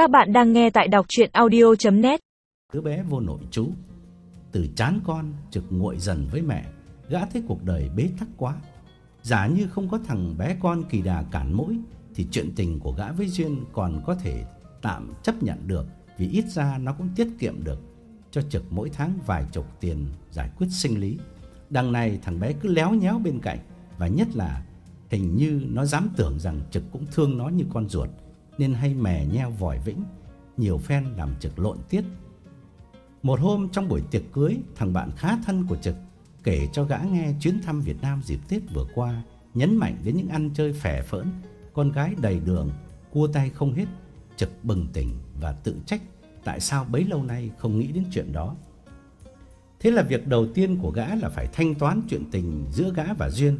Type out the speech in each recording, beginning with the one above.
Các bạn đang nghe tại đọc audio net. Đứa bé vô nội chú Từ chán con trực nguội dần với mẹ, Gã thấy cuộc đời bế tắc quá. Giả như không có thằng bé con kỳ đà cản mũi, Thì chuyện tình của gã với Duyên còn có thể tạm chấp nhận được, Vì ít ra nó cũng tiết kiệm được Cho trực mỗi tháng vài chục tiền giải quyết sinh lý. Đằng này thằng bé cứ léo nhéo bên cạnh, Và nhất là hình như nó dám tưởng rằng trực cũng thương nó như con ruột. Nên hay mè nheo vòi vĩnh Nhiều phen làm trực lộn tiết Một hôm trong buổi tiệc cưới Thằng bạn khá thân của trực kể cho gã nghe chuyến thăm Việt Nam dịp Tết vừa qua, nhấn mạnh đến những ăn chơi phè phỡn, con gái đầy đường, cua tay không hết, trực bừng tỉnh và tự trách tại sao bấy lâu nay không nghĩ đến chuyện đó. Thế là việc đầu tiên của gã là phải thanh toán chuyện tình giữa gã và Duyên,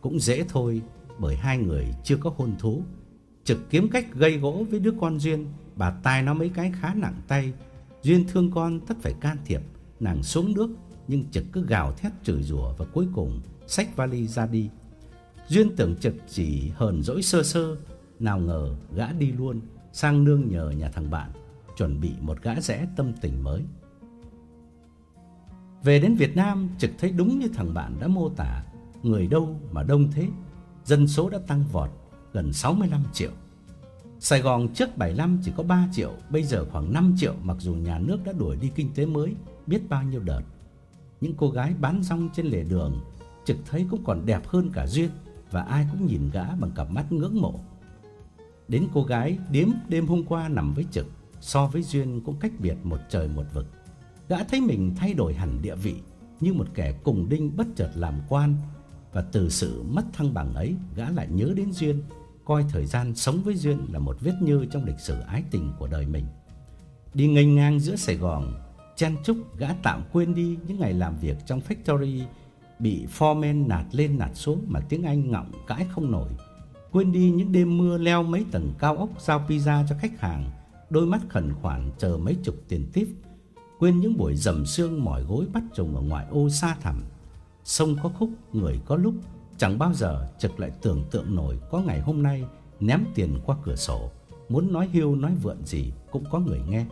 cũng dễ thôi bởi hai người chưa có hôn thú. Trực kiếm cách gây gỗ với đứa con Duyên, bà tai nó mấy cái khá nặng tay, Duyên thương con tất phải can thiệp, nàng xuống nước nhưng Trực cứ gào thét chửi rủa và cuối cùng xách vali ra đi. Duyên tưởng Trực chỉ hờn dỗi sơ sơ, nào ngờ gã đi luôn sang nương nhờ nhà thằng bạn, chuẩn bị một gã rẽ tâm tình mới. Về đến Việt Nam, Trực thấy đúng như thằng bạn đã mô tả, người đâu mà đông thế, dân số đã tăng vọt gần 65 triệu. Sài Gòn trước 75 chỉ có 3 triệu, bây giờ khoảng 5 triệu mặc dù nhà nước đã đuổi đi kinh tế mới biết bao nhiêu đợt những cô gái bán rong trên lề đường trực thấy cũng còn đẹp hơn cả Duyên và ai cũng nhìn gã bằng cặp mắt ngưỡng mộ. Đến cô gái điếm đêm hôm qua nằm với Trực so với Duyên cũng cách biệt một trời một vực. Gã thấy mình thay đổi hẳn địa vị như một kẻ cùng đinh bất chợt làm quan và từ sự mất thăng bằng ấy, gã lại nhớ đến Duyên, coi thời gian sống với Duyên là một vết nhơ trong lịch sử ái tình của đời mình. Đi nghênh ngang giữa Sài Gòn, chen chúc gã tạm quên đi những ngày làm việc trong factory bị foreman nạt lên nạt xuống mà tiếng Anh ngọng cãi không nổi. Quên đi những đêm mưa leo mấy tầng cao ốc giao pizza cho khách hàng, đôi mắt khẩn khoản chờ mấy chục tiền tiếp. Quên những buổi dầm sương mỏi gối bắt trùng ở ngoại ô xa thẳm. Sông có khúc, người có lúc, chẳng bao giờ trực lại tưởng tượng nổi có ngày hôm nay ném tiền qua cửa sổ, muốn nói hiu nói vượn gì cũng có người nghe.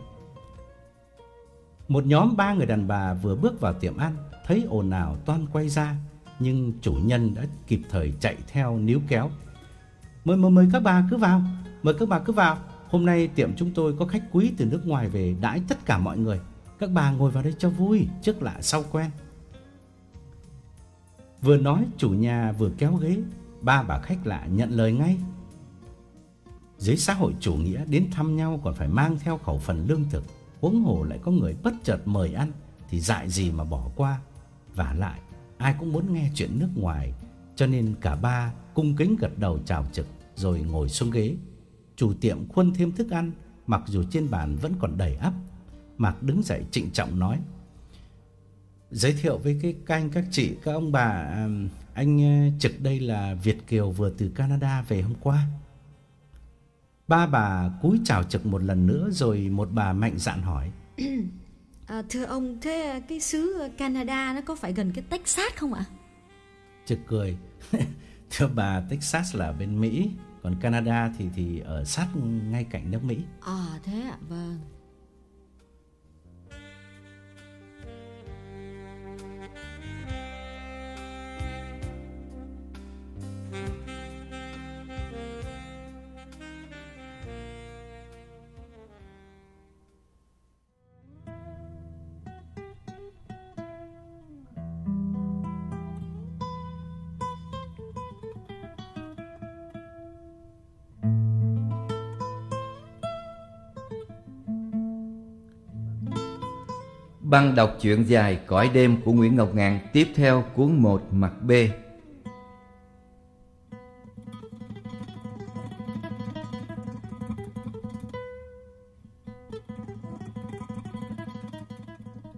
Một nhóm ba người đàn bà vừa bước vào tiệm ăn, thấy ồn ào toan quay ra, nhưng chủ nhân đã kịp thời chạy theo níu kéo. "Mời mời mời các bà cứ vào, mời các bà cứ vào. Hôm nay tiệm chúng tôi có khách quý từ nước ngoài về đãi tất cả mọi người. Các bà ngồi vào đây cho vui, trước lạ sau quen." Vừa nói chủ nhà vừa kéo ghế, ba bà khách lạ nhận lời ngay. Dưới xã hội chủ nghĩa đến thăm nhau còn phải mang theo khẩu phần lương thực huống hồ lại có người bất chợt mời ăn thì dại gì mà bỏ qua. Và lại, ai cũng muốn nghe chuyện nước ngoài, cho nên cả ba cung kính gật đầu chào trực rồi ngồi xuống ghế. Chủ tiệm khuân thêm thức ăn, mặc dù trên bàn vẫn còn đầy ắp. Mạc đứng dậy trịnh trọng nói: "Giới thiệu với cái canh các chị, các ông bà, anh Trực đây là Việt kiều vừa từ Canada về hôm qua." Ba bà cúi chào trực một lần nữa rồi một bà mạnh dạn hỏi. à, thưa ông, thế cái xứ Canada nó có phải gần cái Texas không ạ? Trực cười. thưa bà, Texas là bên Mỹ, còn Canada thì thì ở sát ngay cạnh nước Mỹ. À thế ạ, vâng. Băng đọc truyện dài Cõi đêm của Nguyễn Ngọc Ngạn Tiếp theo cuốn 1 mặt B.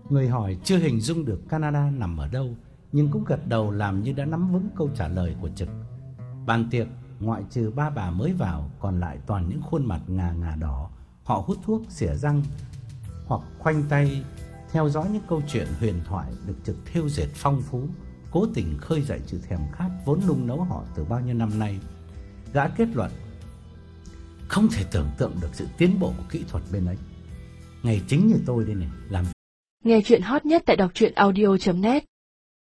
Người hỏi chưa hình dung được Canada nằm ở đâu Nhưng cũng gật đầu làm như đã nắm vững câu trả lời của Trực. Bàn tiệc ngoại trừ ba bà mới vào Còn lại toàn những khuôn mặt ngà ngà đỏ. Họ hút thuốc, xỉa răng Hoặc khoanh tay theo dõi những câu chuyện huyền thoại được trực thêu dệt phong phú, cố tình khơi dậy sự thèm khát vốn nung nấu họ từ bao nhiêu năm nay. Gã kết luận Không thể tưởng tượng được sự tiến bộ của kỹ thuật bên ấy Ngày chính như tôi đây này Làm Nghe chuyện hot nhất tại đọc truyện audio.net